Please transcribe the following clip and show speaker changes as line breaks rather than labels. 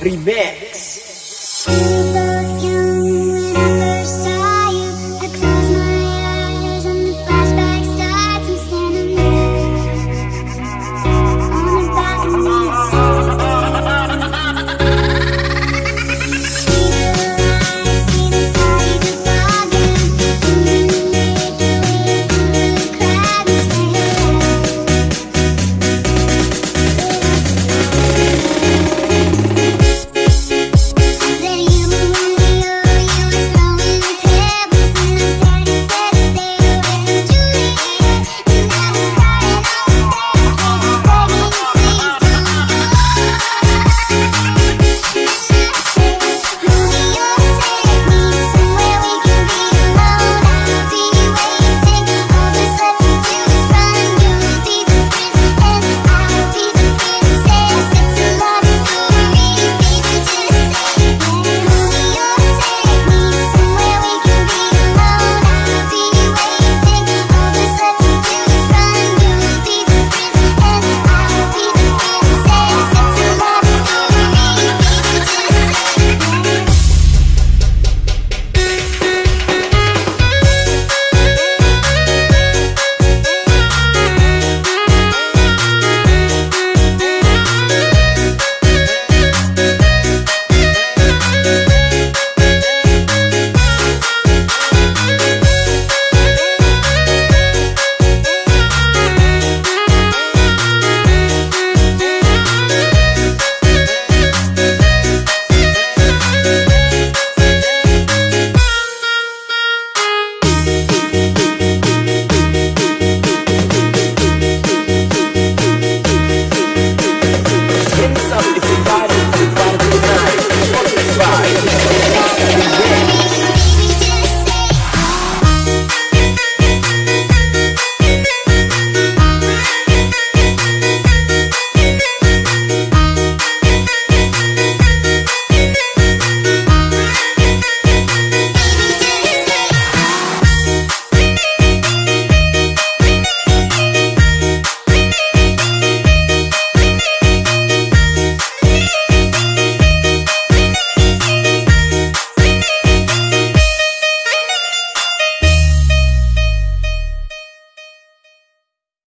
Remix.